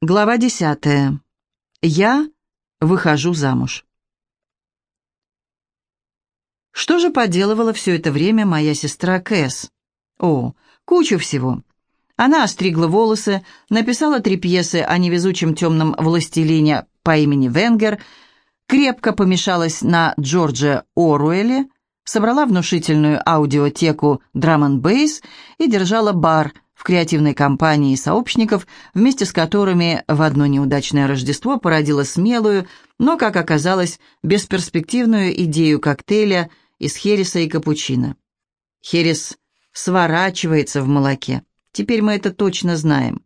Глава десятая. Я выхожу замуж. Что же поделывала все это время моя сестра Кэс? О, кучу всего. Она остригла волосы, написала три пьесы о невезучем темном властелине по имени Венгер, крепко помешалась на Джордже Оруэлле, собрала внушительную аудиотеку Bass и держала бар – в креативной компании сообщников, вместе с которыми в одно неудачное Рождество породила смелую, но, как оказалось, бесперспективную идею коктейля из хереса и капучино. Херес сворачивается в молоке. Теперь мы это точно знаем.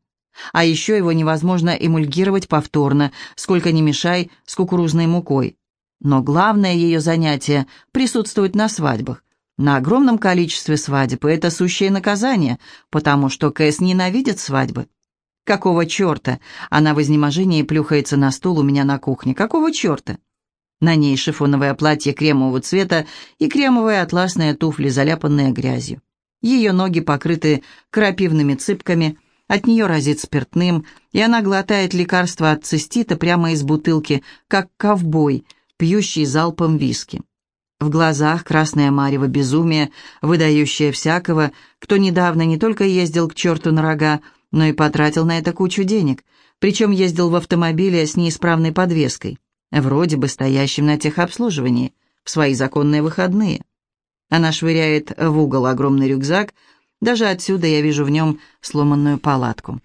А еще его невозможно эмульгировать повторно, сколько ни мешай с кукурузной мукой. Но главное ее занятие – присутствовать на свадьбах. На огромном количестве свадеб, и это сущее наказание, потому что Кэс ненавидит свадьбы. Какого черта? Она в изнеможении плюхается на стул у меня на кухне. Какого черта? На ней шифоновое платье кремового цвета и кремовые атласные туфли, заляпанные грязью. Ее ноги покрыты крапивными цыпками, от нее разит спиртным, и она глотает лекарство от цистита прямо из бутылки, как ковбой, пьющий залпом виски. В глазах красное марево безумие, выдающее всякого, кто недавно не только ездил к черту на рога, но и потратил на это кучу денег, причем ездил в автомобиле с неисправной подвеской, вроде бы стоящим на техобслуживании, в свои законные выходные. Она швыряет в угол огромный рюкзак, даже отсюда я вижу в нем сломанную палатку.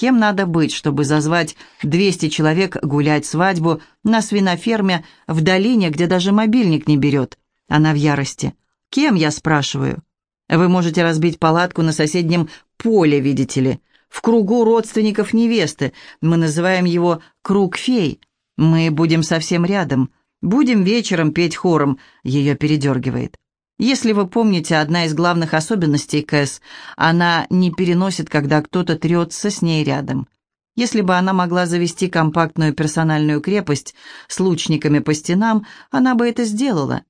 Кем надо быть, чтобы зазвать 200 человек гулять свадьбу на свиноферме в долине, где даже мобильник не берет? Она в ярости. Кем, я спрашиваю? Вы можете разбить палатку на соседнем поле, видите ли, в кругу родственников невесты. Мы называем его «круг фей». Мы будем совсем рядом. Будем вечером петь хором. Ее передергивает. Если вы помните, одна из главных особенностей Кэс, она не переносит, когда кто-то трется с ней рядом. Если бы она могла завести компактную персональную крепость с лучниками по стенам, она бы это сделала.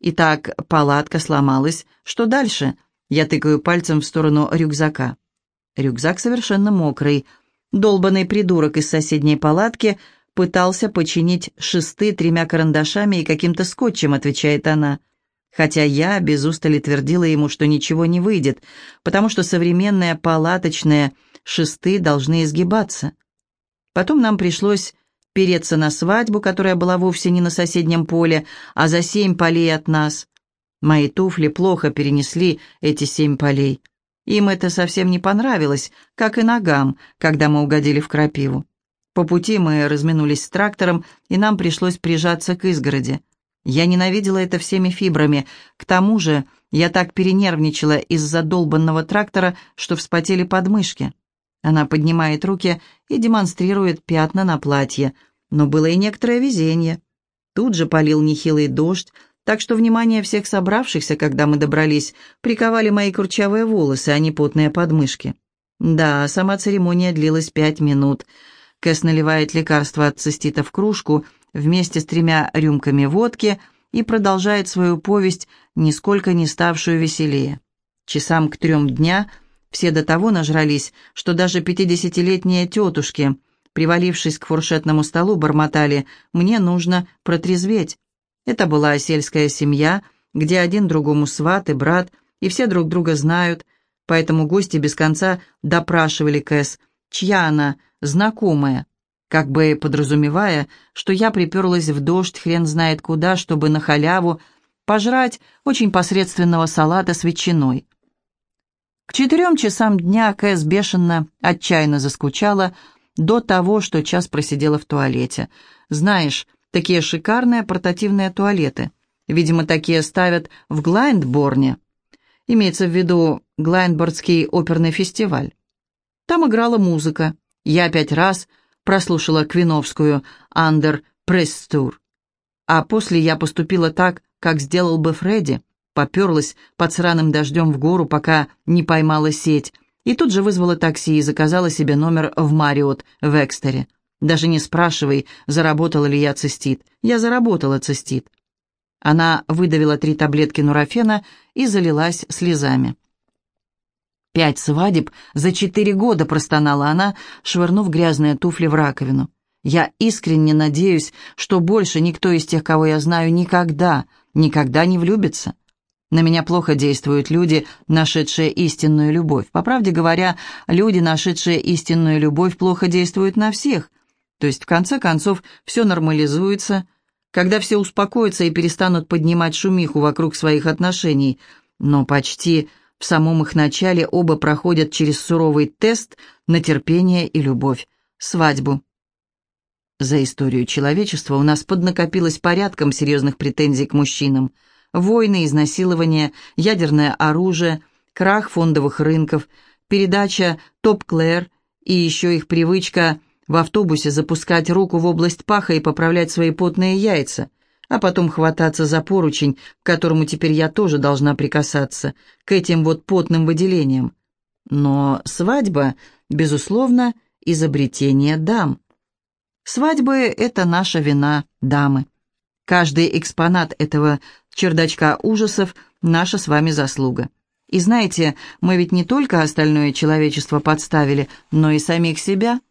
Итак, палатка сломалась. Что дальше? Я тыкаю пальцем в сторону рюкзака. Рюкзак совершенно мокрый. Долбанный придурок из соседней палатки пытался починить шесты тремя карандашами и каким-то скотчем, отвечает она хотя я без устали твердила ему, что ничего не выйдет, потому что современные палаточные шесты должны изгибаться. Потом нам пришлось переться на свадьбу, которая была вовсе не на соседнем поле, а за семь полей от нас. Мои туфли плохо перенесли эти семь полей. Им это совсем не понравилось, как и ногам, когда мы угодили в крапиву. По пути мы разминулись с трактором, и нам пришлось прижаться к изгороди. Я ненавидела это всеми фибрами. К тому же я так перенервничала из-за долбанного трактора, что вспотели подмышки. Она поднимает руки и демонстрирует пятна на платье. Но было и некоторое везение. Тут же полил нехилый дождь, так что внимание всех собравшихся, когда мы добрались, приковали мои курчавые волосы, а не потные подмышки. Да, сама церемония длилась пять минут. Кэс наливает лекарство от цистита в кружку вместе с тремя рюмками водки и продолжает свою повесть, нисколько не ставшую веселее. Часам к трем дня все до того нажрались, что даже пятидесятилетние тетушки, привалившись к фуршетному столу, бормотали «мне нужно протрезветь». Это была сельская семья, где один другому сват и брат, и все друг друга знают, поэтому гости без конца допрашивали Кэс, чья она, знакомая, как бы подразумевая, что я приперлась в дождь хрен знает куда, чтобы на халяву пожрать очень посредственного салата с ветчиной. К четырем часам дня Кэс бешено, отчаянно заскучала до того, что час просидела в туалете. Знаешь, такие шикарные портативные туалеты. Видимо, такие ставят в Глайндборне. Имеется в виду Глайндбордский оперный фестиваль. Там играла музыка. Я пять раз прослушала Квиновскую «Андер Пресс-тур». А после я поступила так, как сделал бы Фредди, поперлась под сраным дождем в гору, пока не поймала сеть, и тут же вызвала такси и заказала себе номер в Мариот в Экстере. Даже не спрашивай, заработала ли я цистит. Я заработала цистит. Она выдавила три таблетки нурофена и залилась слезами. «Пять свадеб за четыре года», — простонала она, швырнув грязные туфли в раковину. «Я искренне надеюсь, что больше никто из тех, кого я знаю, никогда, никогда не влюбится. На меня плохо действуют люди, нашедшие истинную любовь. По правде говоря, люди, нашедшие истинную любовь, плохо действуют на всех. То есть, в конце концов, все нормализуется, когда все успокоятся и перестанут поднимать шумиху вокруг своих отношений. Но почти в самом их начале оба проходят через суровый тест на терпение и любовь – свадьбу. За историю человечества у нас поднакопилось порядком серьезных претензий к мужчинам. Войны, изнасилования, ядерное оружие, крах фондовых рынков, передача «Топ-Клэр» и еще их привычка в автобусе запускать руку в область паха и поправлять свои потные яйца, а потом хвататься за поручень, к которому теперь я тоже должна прикасаться, к этим вот потным выделениям. Но свадьба, безусловно, изобретение дам. Свадьбы — это наша вина, дамы. Каждый экспонат этого чердачка ужасов — наша с вами заслуга. И знаете, мы ведь не только остальное человечество подставили, но и самих себя —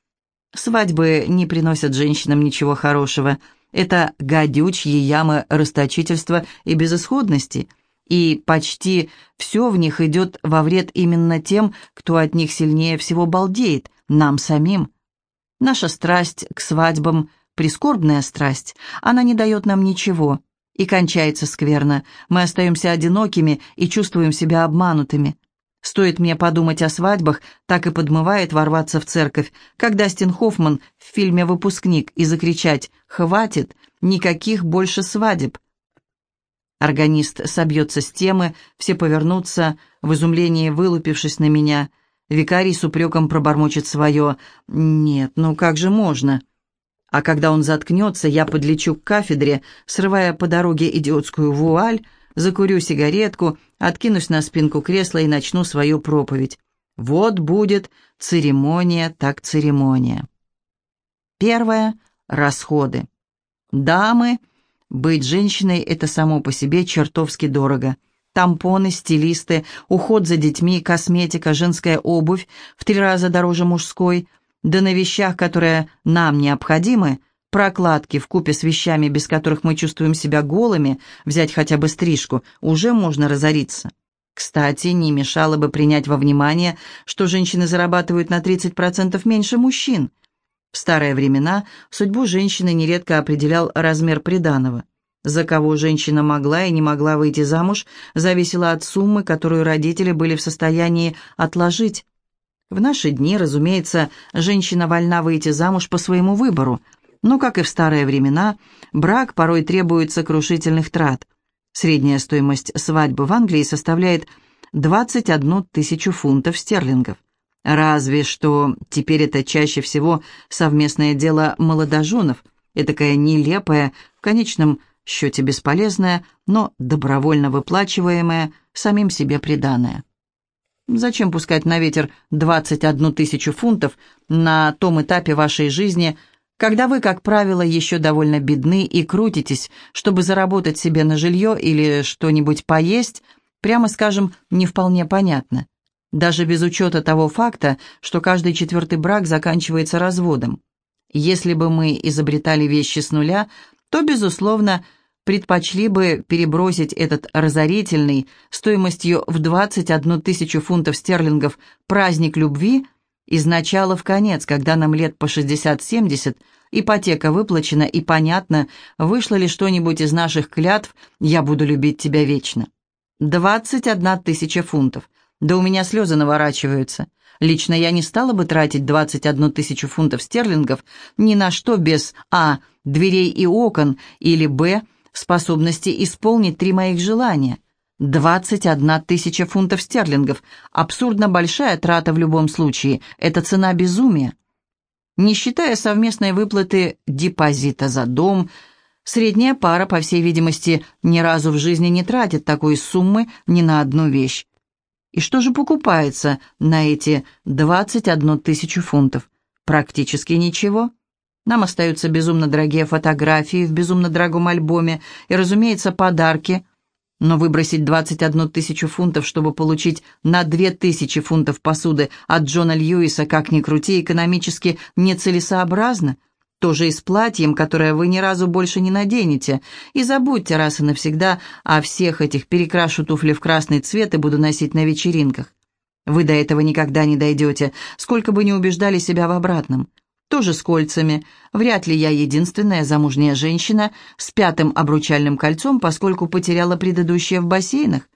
Свадьбы не приносят женщинам ничего хорошего. Это гадючьи ямы расточительства и безысходности, и почти все в них идет во вред именно тем, кто от них сильнее всего балдеет, нам самим. Наша страсть к свадьбам – прискорбная страсть, она не дает нам ничего и кончается скверно. Мы остаемся одинокими и чувствуем себя обманутыми. Стоит мне подумать о свадьбах, так и подмывает ворваться в церковь, как Дастин Хоффман в фильме «Выпускник» и закричать «Хватит! Никаких больше свадеб!» Органист собьется с темы, все повернутся, в изумлении вылупившись на меня. Викарий с упреком пробормочет свое «Нет, ну как же можно?» А когда он заткнется, я подлечу к кафедре, срывая по дороге идиотскую вуаль, закурю сигаретку, откинусь на спинку кресла и начну свою проповедь. Вот будет церемония так церемония. Первое – расходы. Дамы, быть женщиной – это само по себе чертовски дорого. Тампоны, стилисты, уход за детьми, косметика, женская обувь в три раза дороже мужской, да на вещах, которые нам необходимы – прокладки в купе с вещами, без которых мы чувствуем себя голыми, взять хотя бы стрижку, уже можно разориться. Кстати, не мешало бы принять во внимание, что женщины зарабатывают на 30% меньше мужчин. В старые времена судьбу женщины нередко определял размер приданого. За кого женщина могла и не могла выйти замуж, зависело от суммы, которую родители были в состоянии отложить. В наши дни, разумеется, женщина вольна выйти замуж по своему выбору – но, как и в старые времена, брак порой требует сокрушительных трат. Средняя стоимость свадьбы в Англии составляет 21 тысячу фунтов стерлингов. Разве что теперь это чаще всего совместное дело молодоженов, этакое нелепое, в конечном счете бесполезное, но добровольно выплачиваемое, самим себе приданное. Зачем пускать на ветер 21 тысячу фунтов на том этапе вашей жизни – когда вы, как правило, еще довольно бедны и крутитесь, чтобы заработать себе на жилье или что-нибудь поесть, прямо скажем, не вполне понятно. Даже без учета того факта, что каждый четвертый брак заканчивается разводом. Если бы мы изобретали вещи с нуля, то, безусловно, предпочли бы перебросить этот разорительный, стоимостью в 21 тысячу фунтов стерлингов, праздник любви из начала в конец, когда нам лет по 60-70, ипотека выплачена и понятно, вышло ли что-нибудь из наших клятв «я буду любить тебя вечно». 21 тысяча фунтов. Да у меня слезы наворачиваются. Лично я не стала бы тратить 21 тысячу фунтов стерлингов ни на что без а. дверей и окон или б. способности исполнить три моих желания. 21 тысяча фунтов стерлингов. Абсурдно большая трата в любом случае. Это цена безумия. Не считая совместной выплаты депозита за дом, средняя пара, по всей видимости, ни разу в жизни не тратит такой суммы ни на одну вещь. И что же покупается на эти 21 тысячу фунтов? Практически ничего. Нам остаются безумно дорогие фотографии в безумно дорогом альбоме и, разумеется, подарки – Но выбросить 21 тысячу фунтов, чтобы получить на 2 тысячи фунтов посуды от Джона Льюиса, как ни крути, экономически нецелесообразно. Тоже и с платьем, которое вы ни разу больше не наденете. И забудьте раз и навсегда о всех этих перекрашу туфли в красный цвет и буду носить на вечеринках. Вы до этого никогда не дойдете, сколько бы ни убеждали себя в обратном. Тоже с кольцами. Вряд ли я единственная замужняя женщина с пятым обручальным кольцом, поскольку потеряла предыдущее в бассейнах.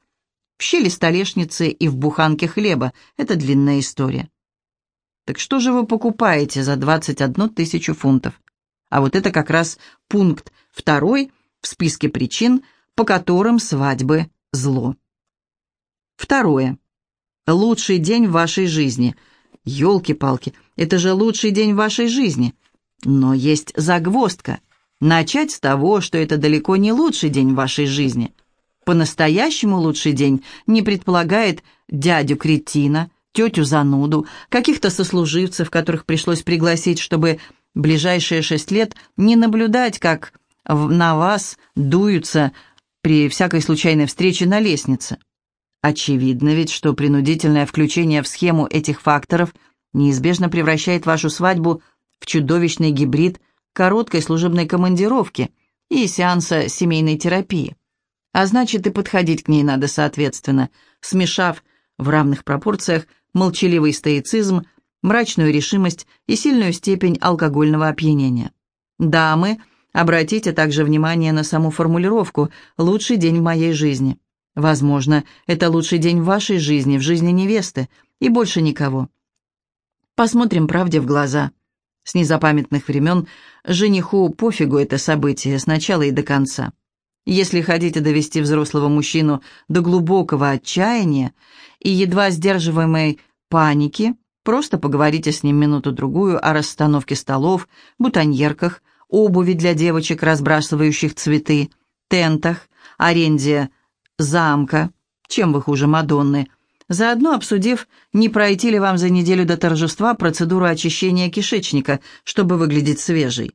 В щели столешницы и в буханке хлеба. Это длинная история. Так что же вы покупаете за 21 тысячу фунтов? А вот это как раз пункт второй в списке причин, по которым свадьбы зло. Второе. Лучший день в вашей жизни – Ёлки-палки, это же лучший день вашей жизни. Но есть загвоздка. Начать с того, что это далеко не лучший день в вашей жизни. По-настоящему лучший день не предполагает дядю-кретина, тетю-зануду, каких-то сослуживцев, которых пришлось пригласить, чтобы ближайшие шесть лет не наблюдать, как на вас дуются при всякой случайной встрече на лестнице. Очевидно ведь, что принудительное включение в схему этих факторов неизбежно превращает вашу свадьбу в чудовищный гибрид короткой служебной командировки и сеанса семейной терапии. А значит, и подходить к ней надо соответственно, смешав в равных пропорциях молчаливый стоицизм, мрачную решимость и сильную степень алкогольного опьянения. Дамы, обратите также внимание на саму формулировку «лучший день в моей жизни». Возможно, это лучший день в вашей жизни, в жизни невесты, и больше никого. Посмотрим правде в глаза. С незапамятных времен жениху пофигу это событие с начала и до конца. Если хотите довести взрослого мужчину до глубокого отчаяния и едва сдерживаемой паники, просто поговорите с ним минуту-другую о расстановке столов, бутоньерках, обуви для девочек, разбрасывающих цветы, тентах, аренде замка, чем вы хуже Мадонны, заодно обсудив, не пройти ли вам за неделю до торжества процедуру очищения кишечника, чтобы выглядеть свежей.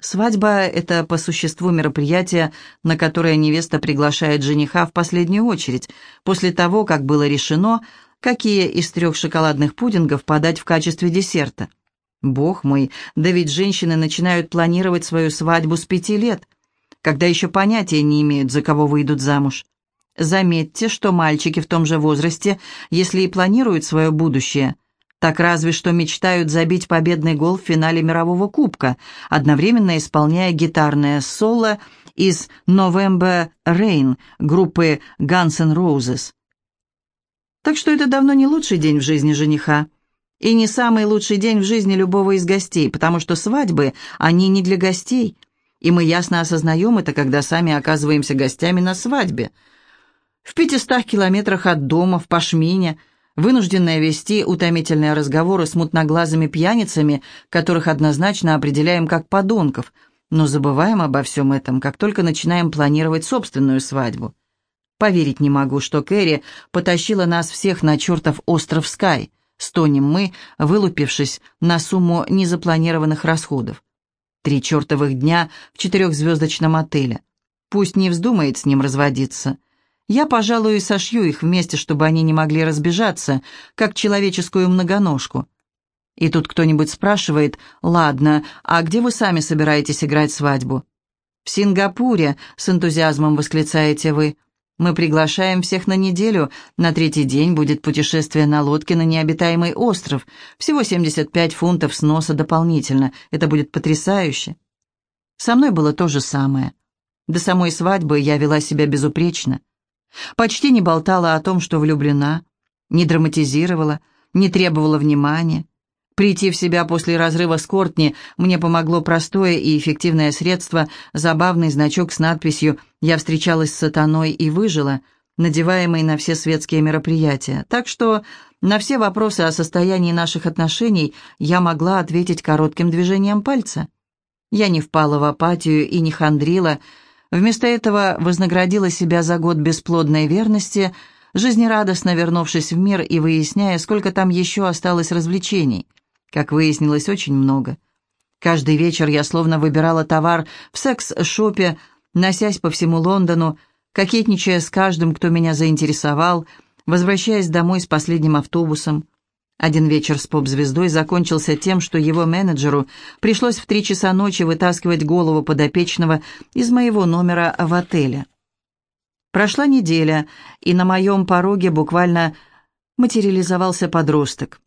Свадьба – это по существу мероприятие, на которое невеста приглашает жениха в последнюю очередь, после того, как было решено, какие из трех шоколадных пудингов подать в качестве десерта. Бог мой, да ведь женщины начинают планировать свою свадьбу с пяти лет, когда еще понятия не имеют, за кого выйдут замуж. Заметьте, что мальчики в том же возрасте, если и планируют свое будущее, так разве что мечтают забить победный гол в финале мирового кубка, одновременно исполняя гитарное соло из «November Rain» группы Guns N' Roses. Так что это давно не лучший день в жизни жениха. И не самый лучший день в жизни любого из гостей, потому что свадьбы, они не для гостей. И мы ясно осознаем это, когда сами оказываемся гостями на свадьбе – в пятистах километрах от дома, в Пашмине, вынужденная вести утомительные разговоры с мутноглазыми пьяницами, которых однозначно определяем как подонков, но забываем обо всем этом, как только начинаем планировать собственную свадьбу. Поверить не могу, что Кэрри потащила нас всех на чертов остров Скай, стонем мы, вылупившись на сумму незапланированных расходов. Три чертовых дня в четырехзвездочном отеле. Пусть не вздумает с ним разводиться — я, пожалуй, сошью их вместе, чтобы они не могли разбежаться, как человеческую многоножку. И тут кто-нибудь спрашивает, «Ладно, а где вы сами собираетесь играть свадьбу?» «В Сингапуре», — с энтузиазмом восклицаете вы. «Мы приглашаем всех на неделю. На третий день будет путешествие на лодке на необитаемый остров. Всего 75 фунтов сноса дополнительно. Это будет потрясающе». Со мной было то же самое. До самой свадьбы я вела себя безупречно. Почти не болтала о том, что влюблена, не драматизировала, не требовала внимания. Прийти в себя после разрыва с Кортни мне помогло простое и эффективное средство, забавный значок с надписью «Я встречалась с сатаной и выжила», надеваемый на все светские мероприятия. Так что на все вопросы о состоянии наших отношений я могла ответить коротким движением пальца. Я не впала в апатию и не хандрила, Вместо этого вознаградила себя за год бесплодной верности, жизнерадостно вернувшись в мир и выясняя, сколько там еще осталось развлечений. Как выяснилось, очень много. Каждый вечер я словно выбирала товар в секс-шопе, носясь по всему Лондону, кокетничая с каждым, кто меня заинтересовал, возвращаясь домой с последним автобусом. Один вечер с поп-звездой закончился тем, что его менеджеру пришлось в три часа ночи вытаскивать голову подопечного из моего номера в отеле. Прошла неделя, и на моем пороге буквально материализовался подросток.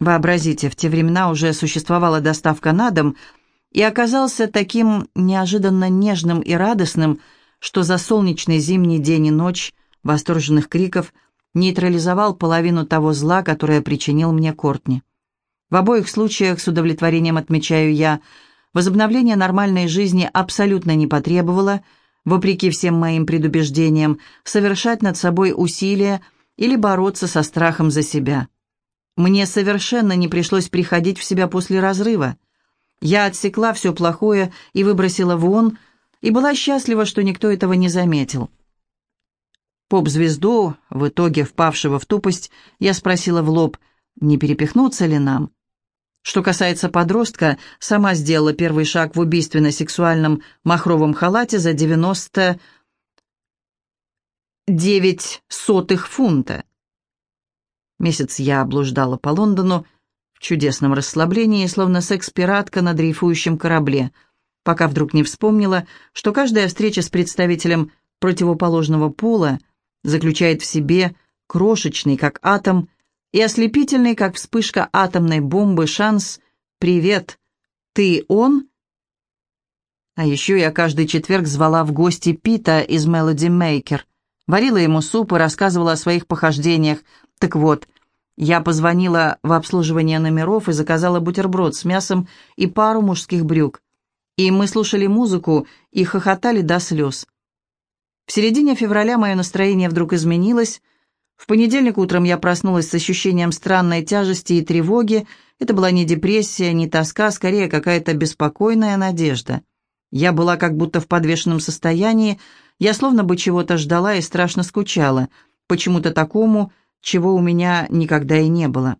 Вообразите, в те времена уже существовала доставка на дом, и оказался таким неожиданно нежным и радостным, что за солнечный зимний день и ночь восторженных криков нейтрализовал половину того зла, которое причинил мне Кортни. В обоих случаях, с удовлетворением отмечаю я, возобновление нормальной жизни абсолютно не потребовало, вопреки всем моим предубеждениям, совершать над собой усилия или бороться со страхом за себя. Мне совершенно не пришлось приходить в себя после разрыва. Я отсекла все плохое и выбросила вон, и была счастлива, что никто этого не заметил. Поп-звезду, в итоге впавшего в тупость, я спросила в лоб, не перепихнуться ли нам. Что касается подростка, сама сделала первый шаг в убийственно-сексуальном махровом халате за 99 сотых фунта. Месяц я облуждала по Лондону в чудесном расслаблении, словно секс-пиратка на дрейфующем корабле, пока вдруг не вспомнила, что каждая встреча с представителем противоположного пола заключает в себе крошечный, как атом, и ослепительный, как вспышка атомной бомбы, шанс «Привет, ты он?» А еще я каждый четверг звала в гости Пита из Melody Maker, варила ему суп и рассказывала о своих похождениях, так вот, я позвонила в обслуживание номеров и заказала бутерброд с мясом и пару мужских брюк. И мы слушали музыку и хохотали до слез. В середине февраля мое настроение вдруг изменилось. В понедельник утром я проснулась с ощущением странной тяжести и тревоги. Это была не депрессия, не тоска, скорее какая-то беспокойная надежда. Я была как будто в подвешенном состоянии, я словно бы чего-то ждала и страшно скучала. Почему-то такому, чего у меня никогда и не было.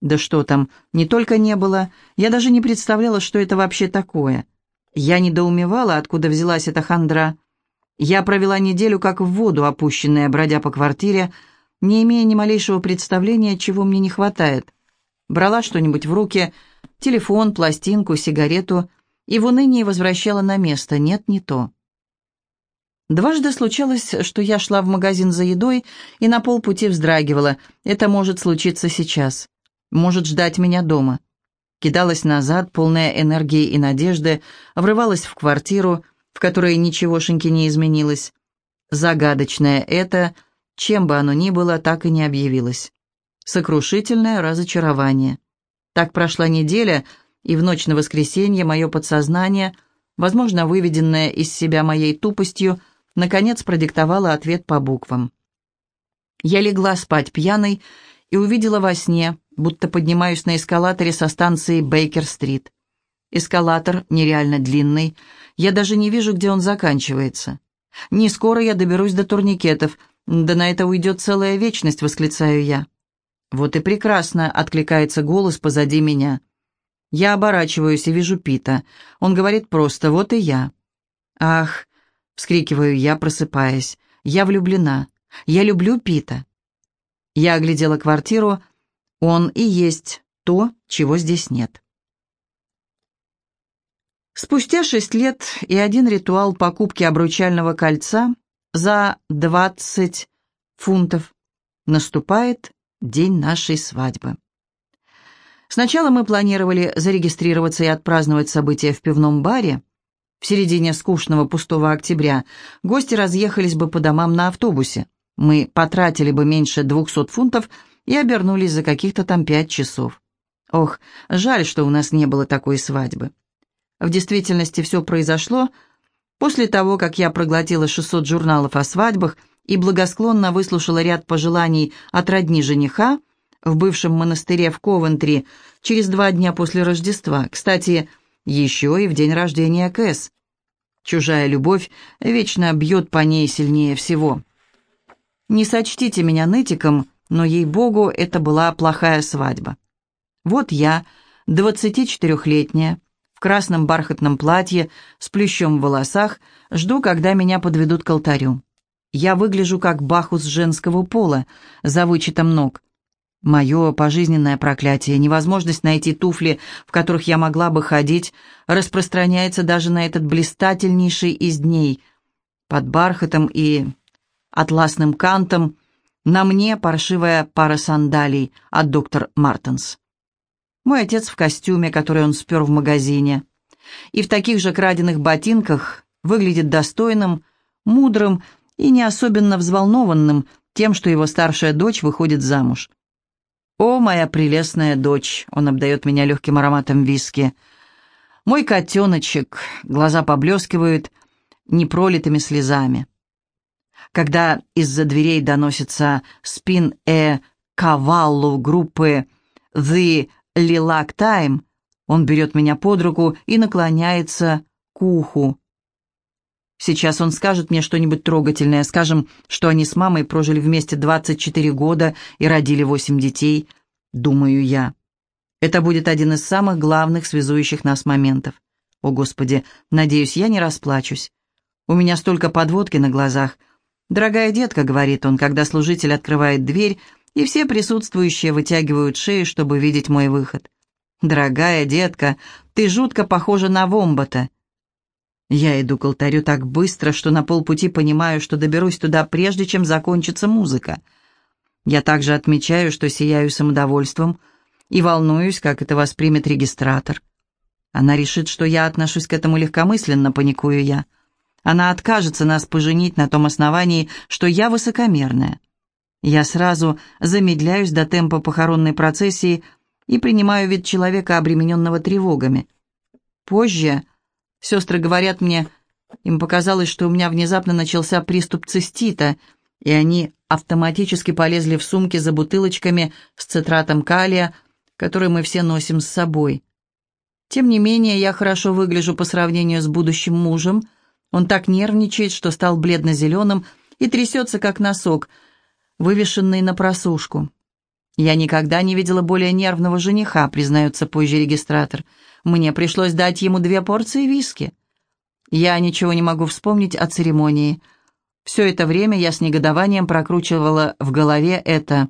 Да что там, не только не было, я даже не представляла, что это вообще такое. Я недоумевала, откуда взялась эта хандра. Я провела неделю как в воду, опущенная, бродя по квартире, не имея ни малейшего представления, чего мне не хватает. Брала что-нибудь в руки, телефон, пластинку, сигарету, и в унынии возвращала на место, нет, не то. Дважды случалось, что я шла в магазин за едой и на полпути вздрагивала. Это может случиться сейчас. Может ждать меня дома. Кидалась назад, полная энергии и надежды, врывалась в квартиру, в которой ничегошеньки не изменилось. Загадочное это, чем бы оно ни было, так и не объявилось. Сокрушительное разочарование. Так прошла неделя, и в ночь на воскресенье мое подсознание, возможно, выведенное из себя моей тупостью, наконец продиктовала ответ по буквам. Я легла спать пьяной и увидела во сне, будто поднимаюсь на эскалаторе со станции Бейкер-стрит. Эскалатор нереально длинный, я даже не вижу, где он заканчивается. Не скоро я доберусь до турникетов, да на это уйдет целая вечность, восклицаю я. Вот и прекрасно, откликается голос позади меня. Я оборачиваюсь и вижу Пита. Он говорит просто «вот и я». Ах, вскрикиваю я, просыпаясь. «Я влюблена. Я люблю Пита». Я оглядела квартиру. Он и есть то, чего здесь нет. Спустя шесть лет и один ритуал покупки обручального кольца за двадцать фунтов наступает день нашей свадьбы. Сначала мы планировали зарегистрироваться и отпраздновать событие в пивном баре, в середине скучного пустого октября гости разъехались бы по домам на автобусе. Мы потратили бы меньше двухсот фунтов и обернулись за каких-то там пять часов. Ох, жаль, что у нас не было такой свадьбы. В действительности все произошло после того, как я проглотила 600 журналов о свадьбах и благосклонно выслушала ряд пожеланий от родни жениха в бывшем монастыре в Ковентри через два дня после Рождества. Кстати, еще и в день рождения Кэс. Чужая любовь вечно бьет по ней сильнее всего. Не сочтите меня нытиком, но, ей-богу, это была плохая свадьба. Вот я, 24-летняя, в красном бархатном платье, с плющом в волосах, жду, когда меня подведут к алтарю. Я выгляжу как бахус женского пола, за вычетом ног. Мое пожизненное проклятие, невозможность найти туфли, в которых я могла бы ходить, распространяется даже на этот блистательнейший из дней. Под бархатом и атласным кантом на мне паршивая пара сандалий от доктор Мартенс. Мой отец в костюме, который он спер в магазине, и в таких же краденых ботинках выглядит достойным, мудрым и не особенно взволнованным тем, что его старшая дочь выходит замуж. «О, моя прелестная дочь!» — он обдает меня легким ароматом виски. «Мой котеночек!» — глаза поблескивают непролитыми слезами. Когда из-за дверей доносится спин э каваллу группы «The Lilac Time», он берет меня под руку и наклоняется к уху. Сейчас он скажет мне что-нибудь трогательное. Скажем, что они с мамой прожили вместе 24 года и родили 8 детей, думаю я. Это будет один из самых главных связующих нас моментов. О, Господи, надеюсь, я не расплачусь. У меня столько подводки на глазах. «Дорогая детка», — говорит он, когда служитель открывает дверь, и все присутствующие вытягивают шею, чтобы видеть мой выход. «Дорогая детка, ты жутко похожа на вомбата». Я иду к алтарю так быстро, что на полпути понимаю, что доберусь туда, прежде чем закончится музыка. Я также отмечаю, что сияю самодовольством и волнуюсь, как это воспримет регистратор. Она решит, что я отношусь к этому легкомысленно, паникую я. Она откажется нас поженить на том основании, что я высокомерная. Я сразу замедляюсь до темпа похоронной процессии и принимаю вид человека, обремененного тревогами. Позже Сестры говорят мне, им показалось, что у меня внезапно начался приступ цистита, и они автоматически полезли в сумки за бутылочками с цитратом калия, которые мы все носим с собой. Тем не менее, я хорошо выгляжу по сравнению с будущим мужем. Он так нервничает, что стал бледно-зеленым и трясется, как носок, вывешенный на просушку. «Я никогда не видела более нервного жениха», признается позже регистратор. «Мне пришлось дать ему две порции виски». Я ничего не могу вспомнить о церемонии. Все это время я с негодованием прокручивала в голове это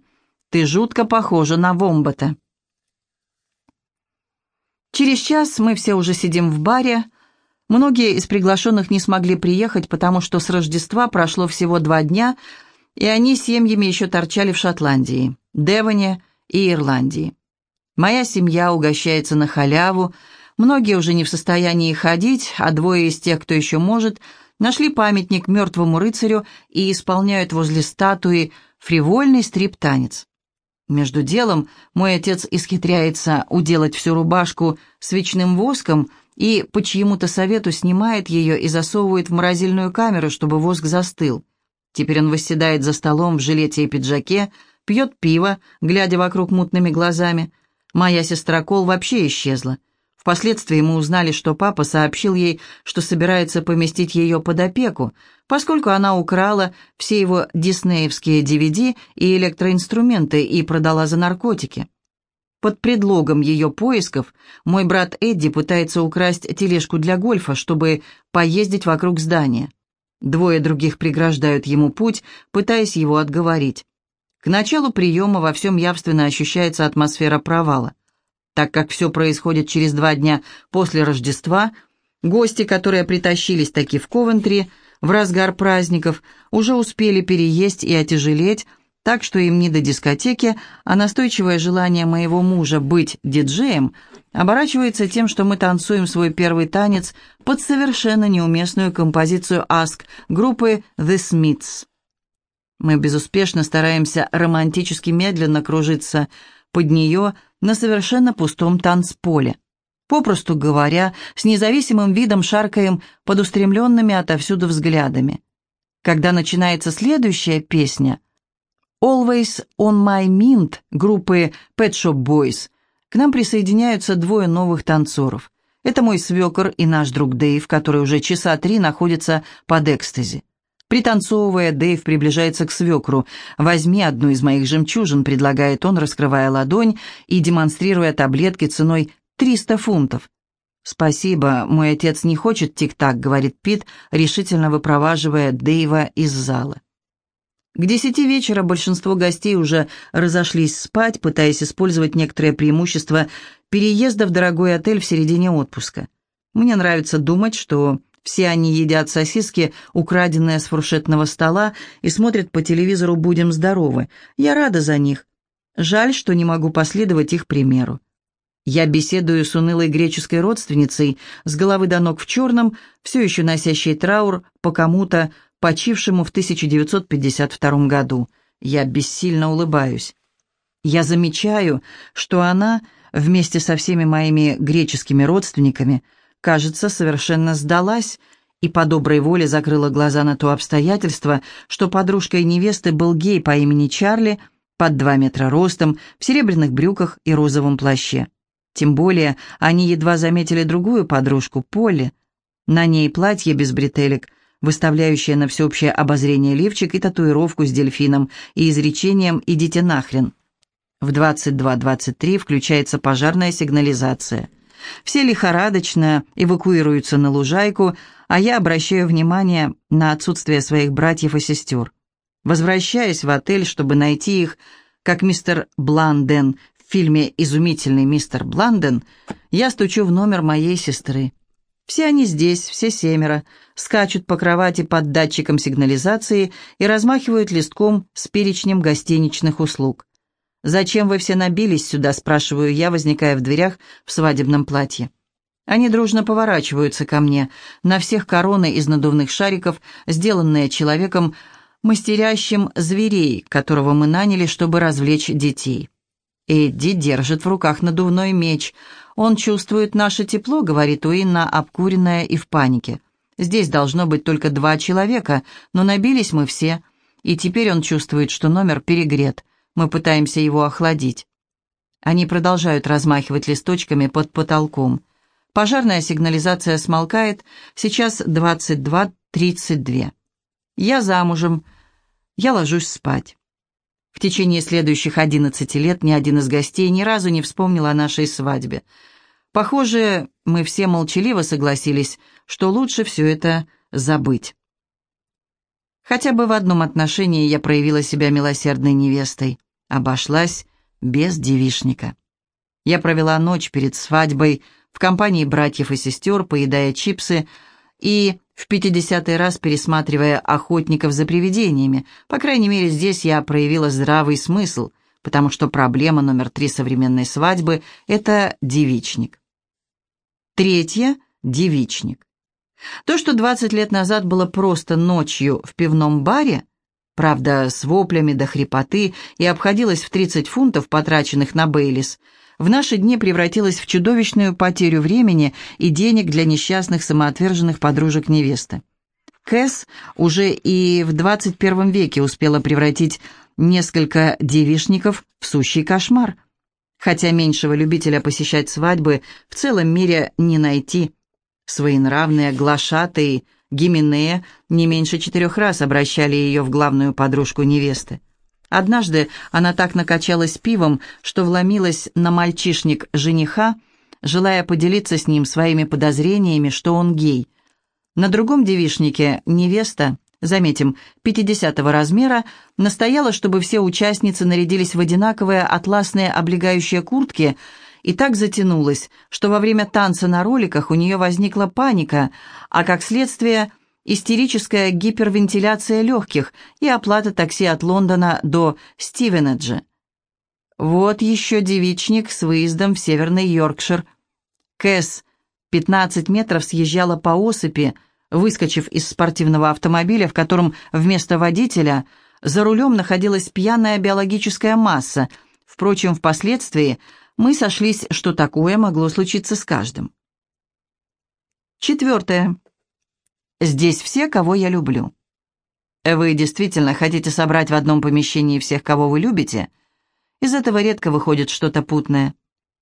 «Ты жутко похожа на вомбата». Через час мы все уже сидим в баре. Многие из приглашенных не смогли приехать, потому что с Рождества прошло всего два дня, и они семьями еще торчали в Шотландии. Девоне и Ирландии. Моя семья угощается на халяву, многие уже не в состоянии ходить, а двое из тех, кто еще может, нашли памятник мертвому рыцарю и исполняют возле статуи фривольный стрип-танец. Между делом мой отец исхитряется уделать всю рубашку свечным воском и по чьему-то совету снимает ее и засовывает в морозильную камеру, чтобы воск застыл. Теперь он восседает за столом в жилете и пиджаке, пьет пиво, глядя вокруг мутными глазами. Моя сестра Кол вообще исчезла. Впоследствии мы узнали, что папа сообщил ей, что собирается поместить ее под опеку, поскольку она украла все его диснеевские DVD и электроинструменты и продала за наркотики. Под предлогом ее поисков мой брат Эдди пытается украсть тележку для гольфа, чтобы поездить вокруг здания. Двое других преграждают ему путь, пытаясь его отговорить. К началу приема во всем явственно ощущается атмосфера провала. Так как все происходит через два дня после Рождества, гости, которые притащились таки в Ковентри в разгар праздников, уже успели переесть и отяжелеть, так что им не до дискотеки, а настойчивое желание моего мужа быть диджеем оборачивается тем, что мы танцуем свой первый танец под совершенно неуместную композицию «Ask» группы «The Smiths». Мы безуспешно стараемся романтически медленно кружиться под нее на совершенно пустом танцполе. Попросту говоря, с независимым видом шаркаем под устремленными отовсюду взглядами. Когда начинается следующая песня «Always on my mint» группы Pet Shop Boys, к нам присоединяются двое новых танцоров. Это мой свекор и наш друг Дэйв, который уже часа три находится под экстази. Пританцовывая, Дэйв приближается к свекру. «Возьми одну из моих жемчужин», — предлагает он, раскрывая ладонь и демонстрируя таблетки ценой 300 фунтов. «Спасибо, мой отец не хочет тик-так», — говорит Пит, решительно выпроваживая Дэйва из зала. К десяти вечера большинство гостей уже разошлись спать, пытаясь использовать некоторые преимущества переезда в дорогой отель в середине отпуска. Мне нравится думать, что все они едят сосиски, украденные с фуршетного стола, и смотрят по телевизору «Будем здоровы». Я рада за них. Жаль, что не могу последовать их примеру. Я беседую с унылой греческой родственницей, с головы до ног в черном, все еще носящей траур по кому-то, почившему в 1952 году. Я бессильно улыбаюсь. Я замечаю, что она, вместе со всеми моими греческими родственниками, кажется, совершенно сдалась и по доброй воле закрыла глаза на то обстоятельство, что подружкой невесты был гей по имени Чарли, под два метра ростом, в серебряных брюках и розовом плаще. Тем более они едва заметили другую подружку, Полли. На ней платье без бретелек, выставляющее на всеобщее обозрение лифчик и татуировку с дельфином и изречением «идите нахрен». В 22.23 включается пожарная сигнализация. Все лихорадочно эвакуируются на лужайку, а я обращаю внимание на отсутствие своих братьев и сестер. Возвращаясь в отель, чтобы найти их, как мистер Бланден в фильме «Изумительный мистер Бланден», я стучу в номер моей сестры. Все они здесь, все семеро, скачут по кровати под датчиком сигнализации и размахивают листком с перечнем гостиничных услуг. «Зачем вы все набились сюда?» – спрашиваю я, возникая в дверях в свадебном платье. Они дружно поворачиваются ко мне. На всех короны из надувных шариков, сделанные человеком, мастерящим зверей, которого мы наняли, чтобы развлечь детей. Эдди держит в руках надувной меч. «Он чувствует наше тепло», — говорит Уинна, обкуренная и в панике. «Здесь должно быть только два человека, но набились мы все. И теперь он чувствует, что номер перегрет. Мы пытаемся его охладить». Они продолжают размахивать листочками под потолком. Пожарная сигнализация смолкает. Сейчас 22.32. Я замужем. Я ложусь спать. В течение следующих одиннадцати лет ни один из гостей ни разу не вспомнил о нашей свадьбе. Похоже, мы все молчаливо согласились, что лучше все это забыть. Хотя бы в одном отношении я проявила себя милосердной невестой. Обошлась без девишника. Я провела ночь перед свадьбой в компании братьев и сестер, поедая чипсы и в пятидесятый раз пересматривая «Охотников за привидениями». По крайней мере, здесь я проявила здравый смысл, потому что проблема номер три современной свадьбы – это девичник. Третье – девичник. То, что 20 лет назад было просто ночью в пивном баре, правда, с воплями до хрипоты и обходилось в 30 фунтов, потраченных на Бейлис – в наши дни превратилась в чудовищную потерю времени и денег для несчастных самоотверженных подружек невесты. Кэс уже и в 21 веке успела превратить несколько девишников в сущий кошмар. Хотя меньшего любителя посещать свадьбы в целом мире не найти. Своенравные, глашатые, Гименея не меньше четырех раз обращали ее в главную подружку невесты. Однажды она так накачалась пивом, что вломилась на мальчишник жениха, желая поделиться с ним своими подозрениями, что он гей. На другом девишнике невеста, заметим, 50-го размера, настояла, чтобы все участницы нарядились в одинаковые атласные облегающие куртки, и так затянулась, что во время танца на роликах у нее возникла паника, а как следствие – истерическая гипервентиляция легких и оплата такси от Лондона до Стивенеджа. Вот еще девичник с выездом в Северный Йоркшир. Кэс 15 метров съезжала по осыпи, выскочив из спортивного автомобиля, в котором вместо водителя за рулем находилась пьяная биологическая масса. Впрочем, впоследствии мы сошлись, что такое могло случиться с каждым. Четвертое. Здесь все, кого я люблю. Вы действительно хотите собрать в одном помещении всех, кого вы любите? Из этого редко выходит что-то путное.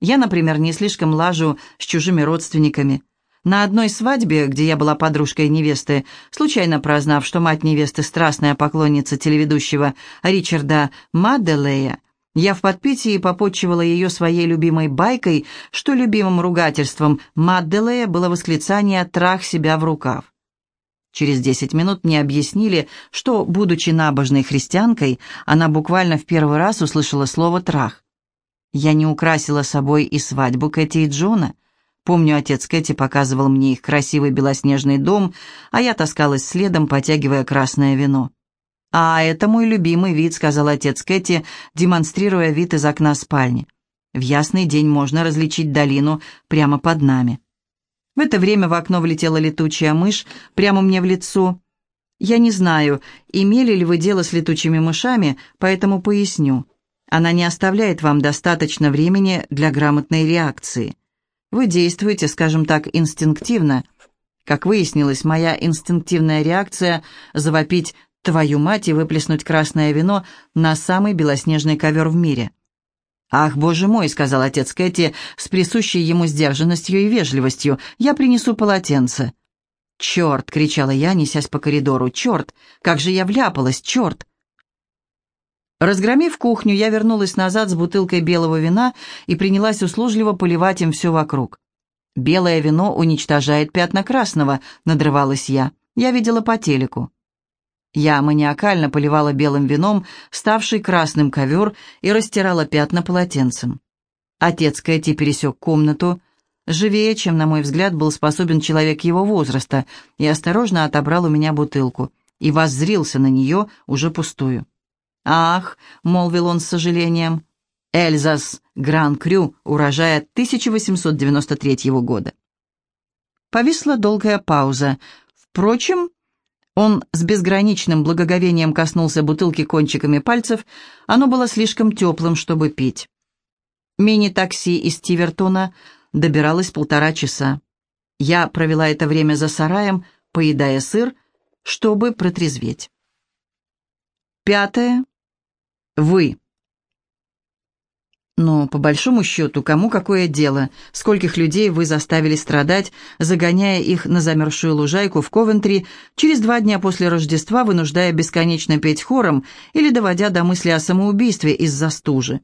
Я, например, не слишком лажу с чужими родственниками. На одной свадьбе, где я была подружкой невесты, случайно прознав, что мать невесты страстная поклонница телеведущего Ричарда Мадделея, я в подпитии попотчевала ее своей любимой байкой, что любимым ругательством Мадделея было восклицание «трах себя в рукав». Через десять минут мне объяснили, что, будучи набожной христианкой, она буквально в первый раз услышала слово «трах». Я не украсила собой и свадьбу Кэти и Джона. Помню, отец Кэти показывал мне их красивый белоснежный дом, а я таскалась следом, потягивая красное вино. «А это мой любимый вид», — сказал отец Кэти, демонстрируя вид из окна спальни. «В ясный день можно различить долину прямо под нами». В это время в окно влетела летучая мышь прямо мне в лицо. Я не знаю, имели ли вы дело с летучими мышами, поэтому поясню. Она не оставляет вам достаточно времени для грамотной реакции. Вы действуете, скажем так, инстинктивно. Как выяснилось, моя инстинктивная реакция – завопить «твою мать» и выплеснуть красное вино на самый белоснежный ковер в мире. «Ах, боже мой», — сказал отец Кэти с присущей ему сдержанностью и вежливостью, — «я принесу полотенце». «Черт!» — кричала я, несясь по коридору. «Черт! Как же я вляпалась! Черт!» Разгромив кухню, я вернулась назад с бутылкой белого вина и принялась услужливо поливать им все вокруг. «Белое вино уничтожает пятна красного», — надрывалась я. Я видела по телеку. Я маниакально поливала белым вином ставший красным ковер и растирала пятна полотенцем. Отец Кэти пересек комнату, живее, чем, на мой взгляд, был способен человек его возраста, и осторожно отобрал у меня бутылку и воззрился на нее уже пустую. «Ах!» — молвил он с сожалением. «Эльзас Гран-Крю, урожая 1893 года». Повисла долгая пауза. Впрочем, он с безграничным благоговением коснулся бутылки кончиками пальцев, оно было слишком теплым, чтобы пить. Мини-такси из Тивертона добиралось полтора часа. Я провела это время за сараем, поедая сыр, чтобы протрезветь. Пятое. Вы. Но, по большому счету, кому какое дело, скольких людей вы заставили страдать, загоняя их на замерзшую лужайку в Ковентри через два дня после Рождества, вынуждая бесконечно петь хором или доводя до мысли о самоубийстве из-за стужи.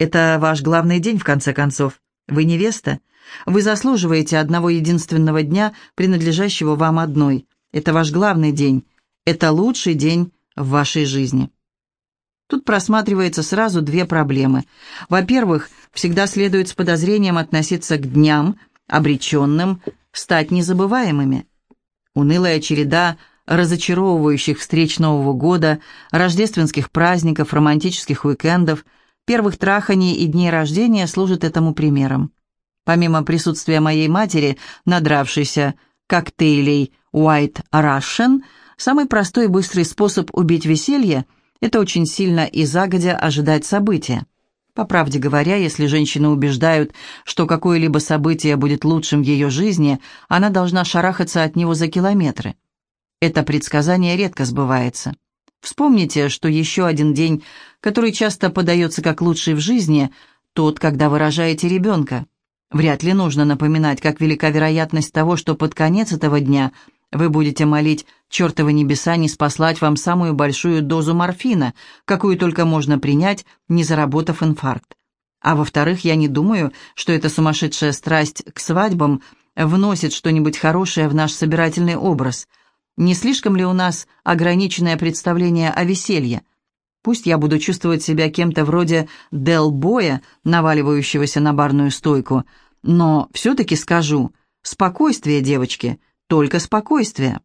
Это ваш главный день, в конце концов. Вы невеста. Вы заслуживаете одного единственного дня, принадлежащего вам одной. Это ваш главный день. Это лучший день в вашей жизни. Тут просматривается сразу две проблемы. Во-первых, всегда следует с подозрением относиться к дням, обреченным стать незабываемыми. Унылая череда разочаровывающих встреч Нового года, рождественских праздников, романтических уикендов, первых траханий и дней рождения служит этому примером. Помимо присутствия моей матери, надравшейся коктейлей White Russian, самый простой и быстрый способ убить веселье – это очень сильно и загодя ожидать события. По правде говоря, если женщины убеждают, что какое-либо событие будет лучшим в ее жизни, она должна шарахаться от него за километры. Это предсказание редко сбывается. Вспомните, что еще один день, который часто подается как лучший в жизни, тот, когда вы рожаете ребенка. Вряд ли нужно напоминать, как велика вероятность того, что под конец этого дня – вы будете молить чертовы небеса не спаслать вам самую большую дозу морфина, какую только можно принять, не заработав инфаркт. А во-вторых, я не думаю, что эта сумасшедшая страсть к свадьбам вносит что-нибудь хорошее в наш собирательный образ. Не слишком ли у нас ограниченное представление о веселье? Пусть я буду чувствовать себя кем-то вроде Делбоя, наваливающегося на барную стойку, но все-таки скажу, спокойствие, девочки – только спокойствие.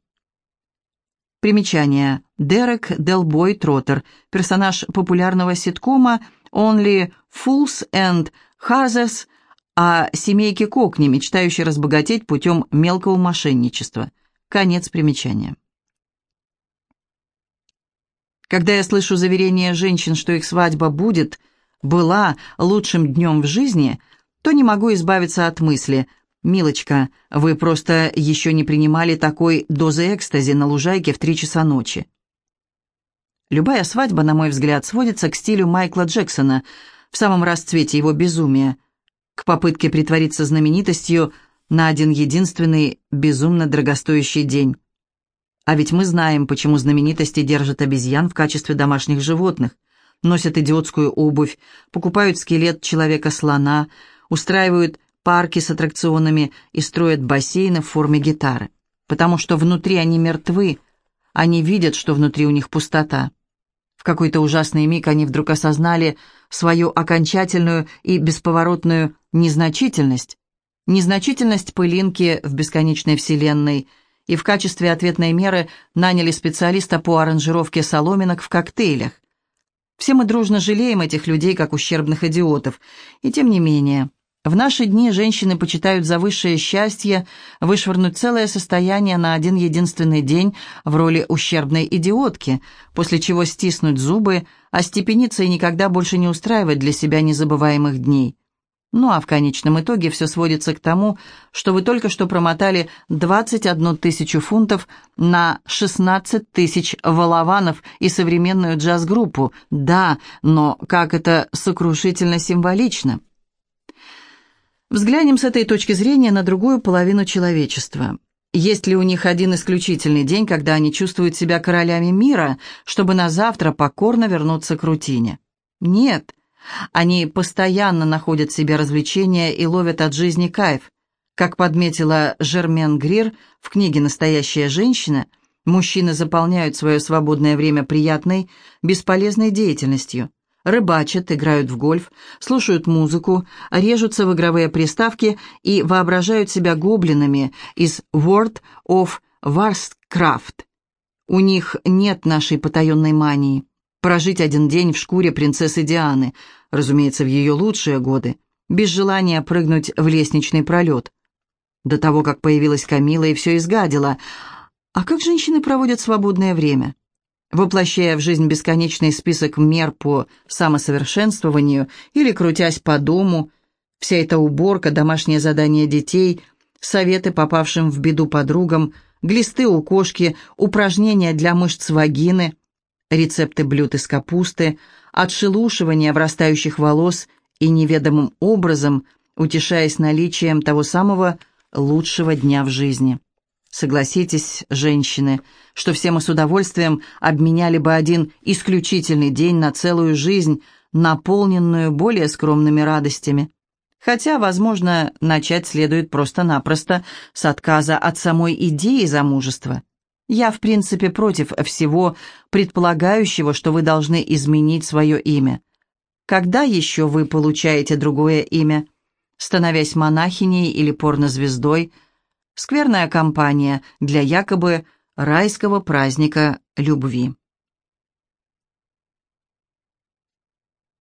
Примечание. Дерек Делбой Троттер, персонаж популярного ситкома «Only Fools and Hazes» о семейке Кокни, мечтающей разбогатеть путем мелкого мошенничества. Конец примечания. Когда я слышу заверения женщин, что их свадьба будет, была лучшим днем в жизни, то не могу избавиться от мысли – «Милочка, вы просто еще не принимали такой дозы экстази на лужайке в три часа ночи». Любая свадьба, на мой взгляд, сводится к стилю Майкла Джексона в самом расцвете его безумия, к попытке притвориться знаменитостью на один единственный безумно дорогостоящий день. А ведь мы знаем, почему знаменитости держат обезьян в качестве домашних животных, носят идиотскую обувь, покупают скелет человека-слона, устраивают парки с аттракционами и строят бассейны в форме гитары. потому что внутри они мертвы, они видят, что внутри у них пустота. В какой-то ужасный миг они вдруг осознали свою окончательную и бесповоротную незначительность, незначительность пылинки в бесконечной вселенной, и в качестве ответной меры наняли специалиста по аранжировке соломинок в коктейлях. Все мы дружно жалеем этих людей как ущербных идиотов, и тем не менее, в наши дни женщины почитают за высшее счастье вышвырнуть целое состояние на один единственный день в роли ущербной идиотки, после чего стиснуть зубы, остепениться и никогда больше не устраивать для себя незабываемых дней. Ну а в конечном итоге все сводится к тому, что вы только что промотали 21 тысячу фунтов на 16 тысяч волованов и современную джаз-группу. Да, но как это сокрушительно символично. Взглянем с этой точки зрения на другую половину человечества. Есть ли у них один исключительный день, когда они чувствуют себя королями мира, чтобы на завтра покорно вернуться к рутине? Нет. Они постоянно находят себе развлечения и ловят от жизни кайф. Как подметила Жермен Грир в книге «Настоящая женщина», мужчины заполняют свое свободное время приятной, бесполезной деятельностью. Рыбачат, играют в гольф, слушают музыку, режутся в игровые приставки и воображают себя гоблинами из World of Warcraft. У них нет нашей потаенной мании прожить один день в шкуре принцессы Дианы, разумеется, в ее лучшие годы, без желания прыгнуть в лестничный пролет. До того, как появилась Камила и все изгадила. А как женщины проводят свободное время? Воплощая в жизнь бесконечный список мер по самосовершенствованию или крутясь по дому, вся эта уборка, домашнее задание детей, советы попавшим в беду подругам, глисты у кошки, упражнения для мышц вагины – рецепты блюд из капусты, отшелушивания врастающих волос и неведомым образом утешаясь наличием того самого лучшего дня в жизни. Согласитесь, женщины, что все мы с удовольствием обменяли бы один исключительный день на целую жизнь, наполненную более скромными радостями. Хотя, возможно, начать следует просто-напросто с отказа от самой идеи замужества – я, в принципе, против всего предполагающего, что вы должны изменить свое имя. Когда еще вы получаете другое имя? Становясь монахиней или порнозвездой? Скверная компания для якобы райского праздника любви.